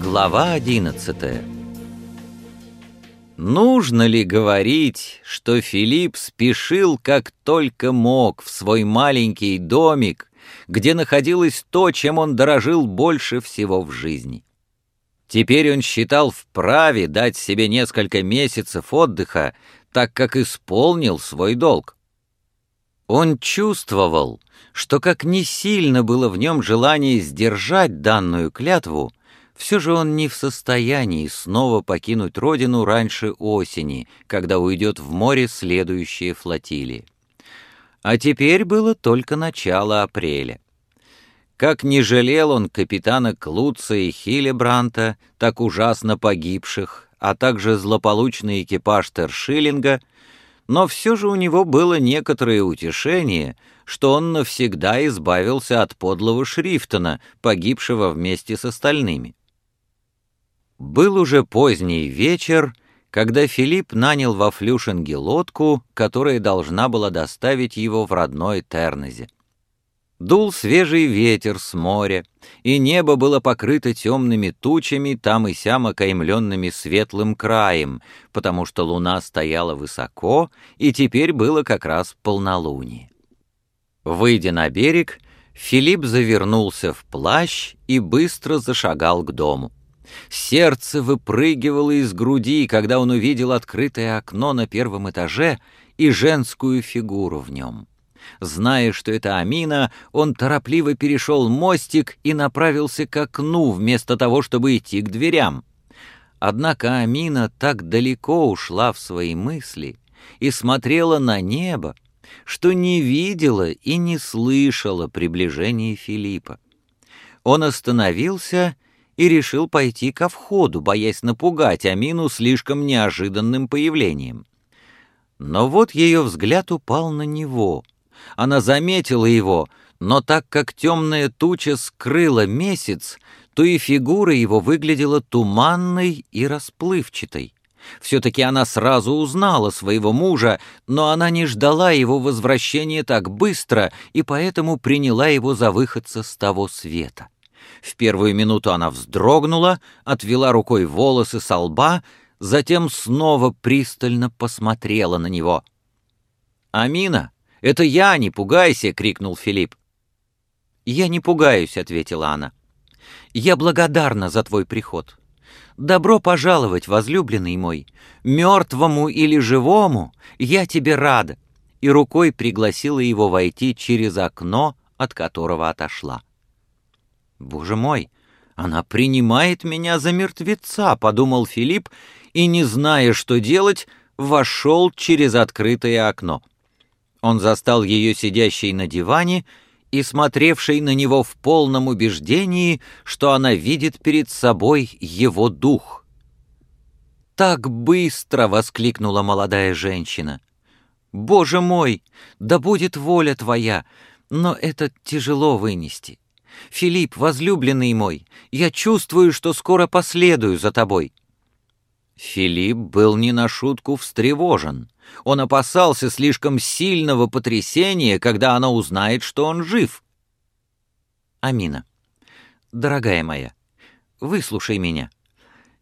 Глава одиннадцатая Нужно ли говорить, что Филипп спешил как только мог в свой маленький домик, где находилось то, чем он дорожил больше всего в жизни? Теперь он считал вправе дать себе несколько месяцев отдыха, так как исполнил свой долг. Он чувствовал, что как не сильно было в нем желание сдержать данную клятву, все же он не в состоянии снова покинуть родину раньше осени, когда уйдет в море следующие флотилии. А теперь было только начало апреля. Как не жалел он капитана Клуца и Хилебранта, так ужасно погибших, а также злополучный экипаж Тершиллинга, но все же у него было некоторое утешение, что он навсегда избавился от подлого Шрифтона, погибшего вместе с остальными. Был уже поздний вечер, когда Филипп нанял во Флюшинге лодку, которая должна была доставить его в родной Тернезе. Дул свежий ветер с моря, и небо было покрыто темными тучами, там и сям окаймленными светлым краем, потому что луна стояла высоко, и теперь было как раз полнолуние. Выйдя на берег, Филипп завернулся в плащ и быстро зашагал к дому. Сердце выпрыгивало из груди, когда он увидел открытое окно на первом этаже и женскую фигуру в нем. Зная, что это Амина, он торопливо перешел мостик и направился к окну, вместо того, чтобы идти к дверям. Однако Амина так далеко ушла в свои мысли и смотрела на небо, что не видела и не слышала приближения Филиппа. Он остановился и решил пойти ко входу, боясь напугать Амину слишком неожиданным появлением. Но вот ее взгляд упал на него. Она заметила его, но так как темная туча скрыла месяц, то и фигура его выглядела туманной и расплывчатой. Все-таки она сразу узнала своего мужа, но она не ждала его возвращения так быстро и поэтому приняла его за выходца с того света. В первую минуту она вздрогнула, отвела рукой волосы со лба, затем снова пристально посмотрела на него. «Амина, это я, не пугайся!» — крикнул Филипп. «Я не пугаюсь», — ответила она. «Я благодарна за твой приход. Добро пожаловать, возлюбленный мой. Мертвому или живому я тебе рада». И рукой пригласила его войти через окно, от которого отошла. «Боже мой, она принимает меня за мертвеца», — подумал Филипп, и, не зная, что делать, вошел через открытое окно. Он застал ее сидящей на диване и смотревшей на него в полном убеждении, что она видит перед собой его дух. «Так быстро!» — воскликнула молодая женщина. «Боже мой, да будет воля твоя, но это тяжело вынести. Филипп, возлюбленный мой, я чувствую, что скоро последую за тобой». Филипп был не на шутку встревожен. Он опасался слишком сильного потрясения, когда она узнает, что он жив. Амина, дорогая моя, выслушай меня.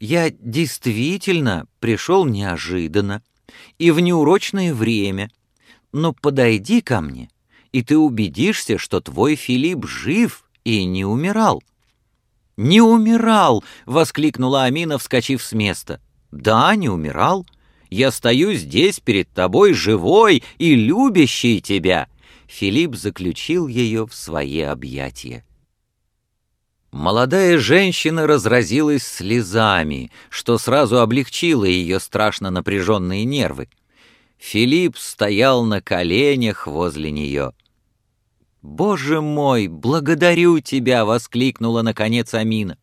Я действительно пришел неожиданно и в неурочное время, но подойди ко мне, и ты убедишься, что твой Филипп жив и не умирал. «Не умирал!» — воскликнула Амина, вскочив с места. «Да, не умирал. Я стою здесь перед тобой живой и любящий тебя!» Филипп заключил ее в свои объятия. Молодая женщина разразилась слезами, что сразу облегчило ее страшно напряженные нервы. Филипп стоял на коленях возле нее. «Боже мой, благодарю тебя!» — воскликнула наконец Амина.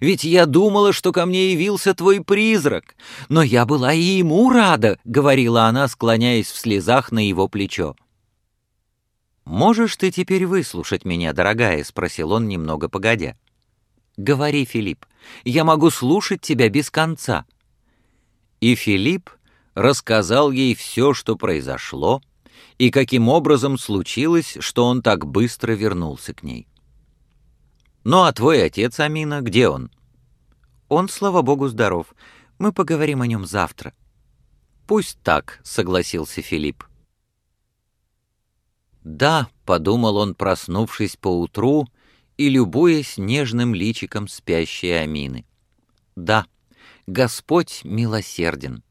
«Ведь я думала, что ко мне явился твой призрак, но я была и ему рада», — говорила она, склоняясь в слезах на его плечо. «Можешь ты теперь выслушать меня, дорогая?» — спросил он немного погодя. «Говори, Филипп, я могу слушать тебя без конца». И Филипп рассказал ей все, что произошло, — и каким образом случилось, что он так быстро вернулся к ней. «Ну а твой отец, Амина, где он?» «Он, слава богу, здоров. Мы поговорим о нем завтра». «Пусть так», — согласился Филипп. «Да», — подумал он, проснувшись поутру и любуясь нежным личиком спящей Амины. «Да, Господь милосерден,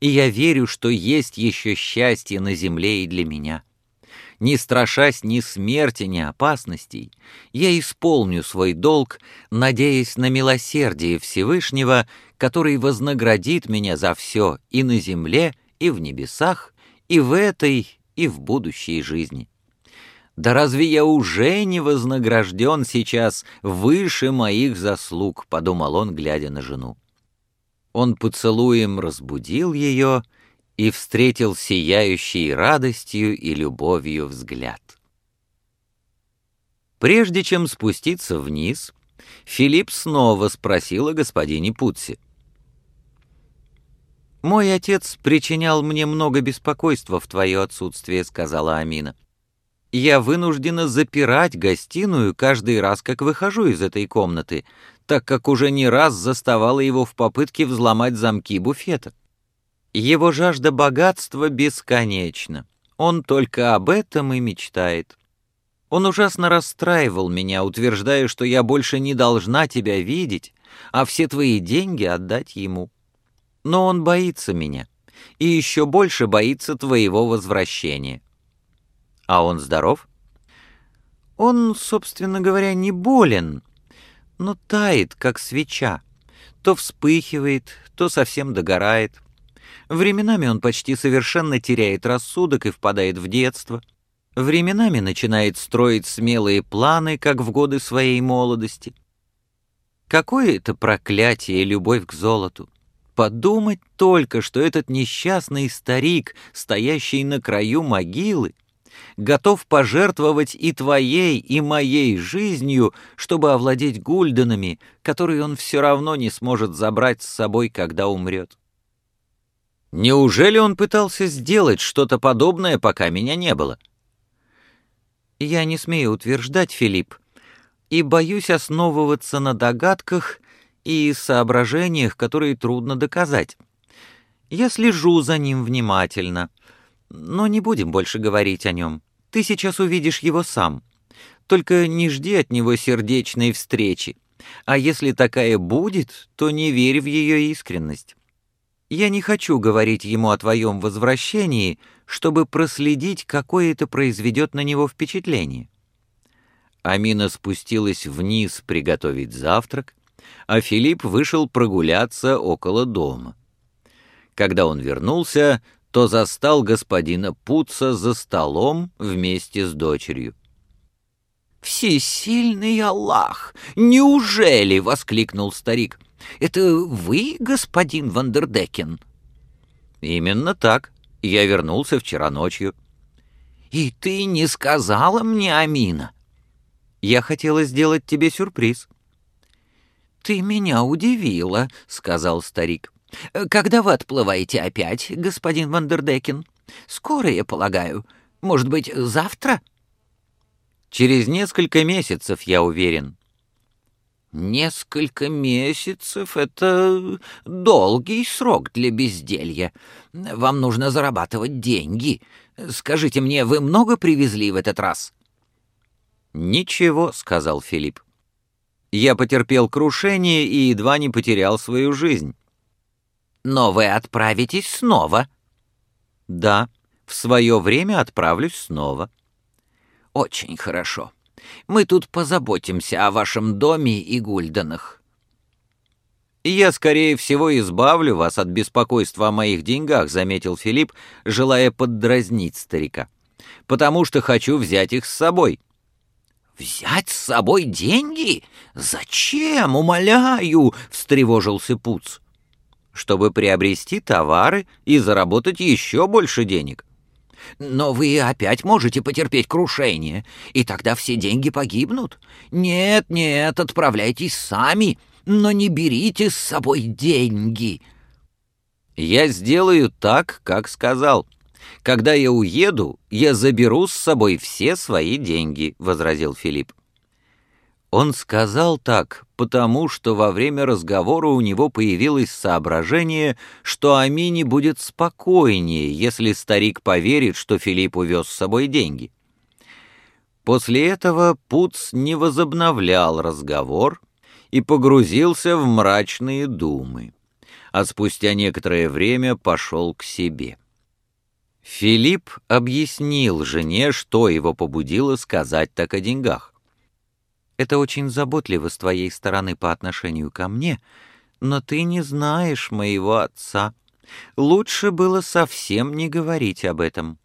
и я верю, что есть еще счастье на земле и для меня. Не страшась ни смерти, ни опасностей, я исполню свой долг, надеясь на милосердие Всевышнего, который вознаградит меня за все и на земле, и в небесах, и в этой, и в будущей жизни. Да разве я уже не вознагражден сейчас выше моих заслуг, подумал он, глядя на жену. Он поцелуем разбудил ее и встретил сияющей радостью и любовью взгляд. Прежде чем спуститься вниз, Филипп снова спросил о господине Путси. «Мой отец причинял мне много беспокойства в твое отсутствие», — сказала Амина. «Я вынуждена запирать гостиную каждый раз, как выхожу из этой комнаты, так как уже не раз заставала его в попытке взломать замки буфета. Его жажда богатства бесконечна. Он только об этом и мечтает. Он ужасно расстраивал меня, утверждая, что я больше не должна тебя видеть, а все твои деньги отдать ему. Но он боится меня, и еще больше боится твоего возвращения. А он здоров? Он, собственно говоря, не болен, но тает, как свеча. То вспыхивает, то совсем догорает. Временами он почти совершенно теряет рассудок и впадает в детство. Временами начинает строить смелые планы, как в годы своей молодости. Какое это проклятие любовь к золоту! Подумать только, что этот несчастный старик, стоящий на краю могилы, готов пожертвовать и твоей, и моей жизнью, чтобы овладеть гульденами, которые он все равно не сможет забрать с собой, когда умрет. Неужели он пытался сделать что-то подобное, пока меня не было? Я не смею утверждать, Филипп, и боюсь основываться на догадках и соображениях, которые трудно доказать. Я слежу за ним внимательно, но не будем больше говорить о нем. Ты сейчас увидишь его сам. Только не жди от него сердечной встречи, а если такая будет, то не верь в ее искренность. Я не хочу говорить ему о твоем возвращении, чтобы проследить, какое это произведет на него впечатление». Амина спустилась вниз приготовить завтрак, а Филипп вышел прогуляться около дома. Когда он вернулся, то застал господина Пуца за столом вместе с дочерью. «Всесильный Аллах! Неужели?» — воскликнул старик. Это вы, господин Вандердекен?» «Именно так. Я вернулся вчера ночью». «И ты не сказала мне, Амина?» «Я хотела сделать тебе сюрприз». «Ты меня удивила», — сказал старик. «Когда вы отплываете опять, господин Вандердекен? Скоро, я полагаю. Может быть, завтра?» «Через несколько месяцев, я уверен». Несколько месяцев — это долгий срок для безделья. Вам нужно зарабатывать деньги. Скажите мне, вы много привезли в этот раз?» «Ничего», — сказал Филипп. «Я потерпел крушение и едва не потерял свою жизнь». «Но вы отправитесь снова?» «Да, в свое время отправлюсь снова». «Очень хорошо». Мы тут позаботимся о вашем доме и гульденах». «Я, скорее всего, избавлю вас от беспокойства о моих деньгах», — заметил Филипп, желая поддразнить старика. «Потому что хочу взять их с собой». «Взять с собой деньги? Зачем, умоляю?» — встревожился Пуц. «Чтобы приобрести товары и заработать еще больше денег. Но вы опять можете потерпеть крушение, и тогда все деньги погибнут. Нет, нет, отправляйтесь сами, но не берите с собой деньги. Я сделаю так, как сказал. Когда я уеду, я заберу с собой все свои деньги», — возразил Филипп. Он сказал так, потому что во время разговора у него появилось соображение, что Амине будет спокойнее, если старик поверит, что Филипп увез с собой деньги. После этого Пуц не возобновлял разговор и погрузился в мрачные думы, а спустя некоторое время пошел к себе. Филипп объяснил жене, что его побудило сказать так о деньгах. «Это очень заботливо с твоей стороны по отношению ко мне, но ты не знаешь моего отца. Лучше было совсем не говорить об этом.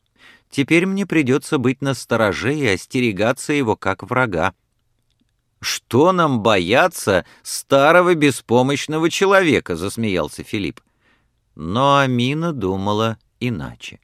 Теперь мне придется быть настороже и остерегаться его как врага. «Что нам бояться старого беспомощного человека?» — засмеялся Филипп. Но Амина думала иначе.